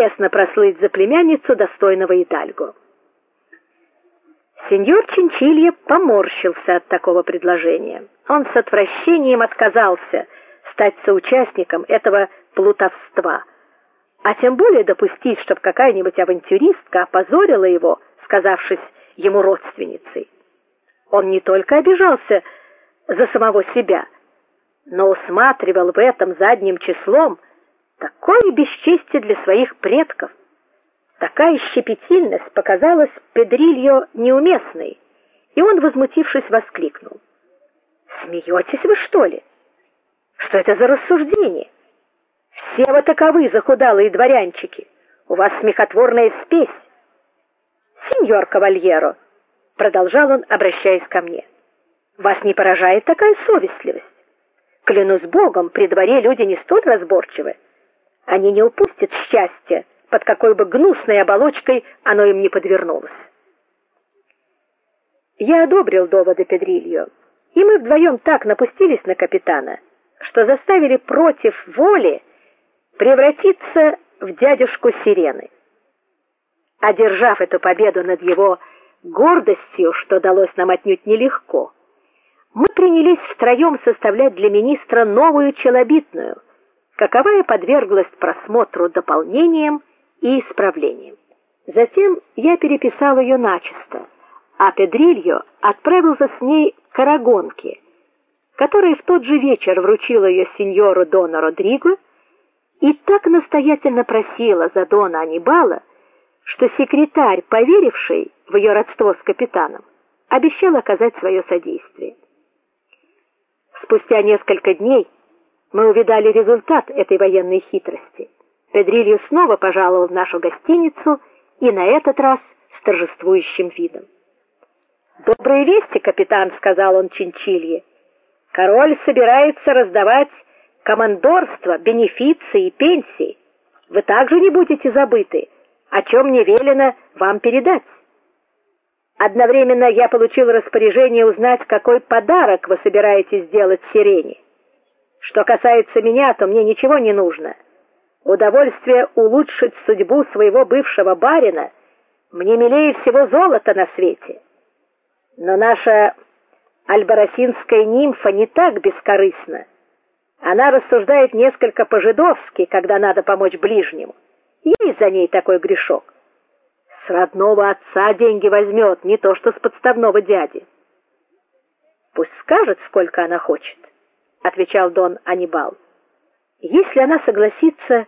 Прелестно прослыть за племянницу достойного Идальго. Сеньор Чинчилье поморщился от такого предложения. Он с отвращением отказался стать соучастником этого плутовства, а тем более допустить, чтобы какая-нибудь авантюристка опозорила его, сказавшись ему родственницей. Он не только обижался за самого себя, но усматривал в этом задним числом такое бесчестие для своих предков. Такая щепетильность показалась Педрильо неуместной, и он, возмутившись, воскликнул: "Смеетесь вы, что ли? Что это за рассуждение? Все вы таковы, захудалые дворянчики. У вас смехотворная спесь. Сеньор Кавальеро, продолжал он, обращаясь ко мне. Вас не поражает такая совестливость? Клянусь Богом, при дворе люди не столь разборчивы. Они не упустят счастья, под какой бы гнусной оболочкой оно им не подвернулось. Я одобрил доводы Педрильо, и мы вдвоем так напустились на капитана, что заставили против воли превратиться в дядюшку Сирены. Одержав эту победу над его гордостью, что далось нам отнюдь нелегко, мы принялись втроем составлять для министра новую челобитную, каковая подверглась просмотру дополнениям и исправлениям. Затем я переписал ее начисто, а Педрильо отправился с ней к Арагонке, которая в тот же вечер вручила ее сеньору Дону Родриго и так настоятельно просила за Дона Анибала, что секретарь, поверивший в ее родство с капитаном, обещал оказать свое содействие. Спустя несколько дней мы увидали результат этой военной хитрости. Педрильо снова пожаловал в нашу гостиницу и на этот раз с торжествующим видом. "Добрые вести, капитан", сказал он Чинчилье. "Король собирается раздавать командорство, бенефиции и пенсии. Вы также не будете забыты, о чем мне велено вам передать. Одновременно я получил распоряжение узнать, какой подарок вы собираетесь сделать Сирене. Что касается меня, то мне ничего не нужно. Удовольствие улучшить судьбу своего бывшего барина мне милее всего золота на свете. Но наша альбарасинская нимфа не так бескорыстна. Она рассуждает несколько по-жидовски, когда надо помочь ближнему. Есть за ней такой грешок. С родного отца деньги возьмет, не то что с подставного дяди. Пусть скажет, сколько она хочет, отвечал Дон Анибал. Если она согласится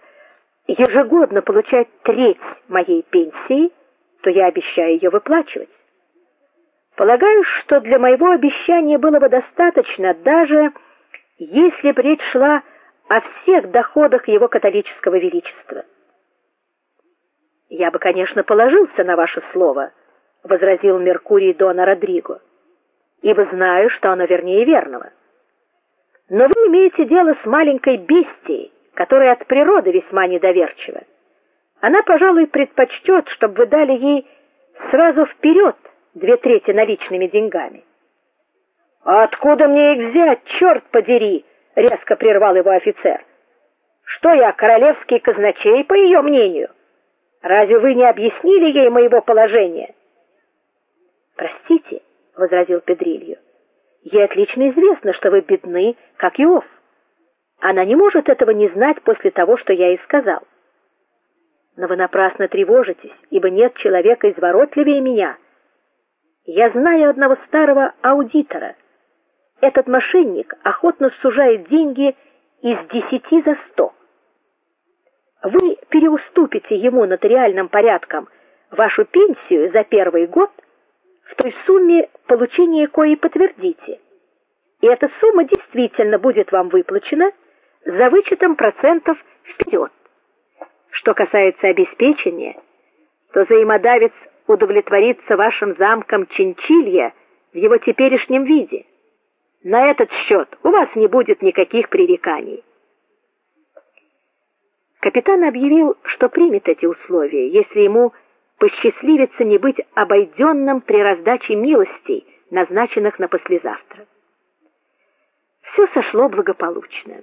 ежегодно получать треть моей пенсии, то я обещаю ее выплачивать. Полагаю, что для моего обещания было бы достаточно даже если бы речь шла о всех доходах его католического величества. Я бы, конечно, положился на ваше слово, возразил Меркурий Дона Родриго. Ибо знаю, что оно вернее верного. Имеете дело с маленькой бестией, которая от природы весьма недоверчива. Она, пожалуй, предпочтет, чтобы вы дали ей сразу вперед две трети наличными деньгами. А откуда мне их взять, черт подери, резко прервал его офицер. Что я королевский казначей по ее мнению? Разве вы не объяснили ей моего положения? Простите, возразил Педрильо. Ей отлично известно, что вы бедны, как Иов. Она не может этого не знать после того, что я ей сказал. Но вы напрасно тревожитесь, ибо нет человека изворотливее меня. Я знаю одного старого аудитора, этот мошенник охотно сужает деньги из десяти за сто. Вы переуступите ему нотариальным порядком вашу пенсию за первый год в той сумме, получения коей подтвердите. И эта сумма действительно будет вам выплачена за вычетом процентов вперед. Что касается обеспечения, то взаимодавец удовлетворится вашим замком Чинчилья в его теперешнем виде. На этот счет у вас не будет никаких пререканий. Капитан объявил, что примет эти условия, если ему посчастливится не быть обойденным при раздаче милостей, назначенных на послезавтра. Все сошло благополучно.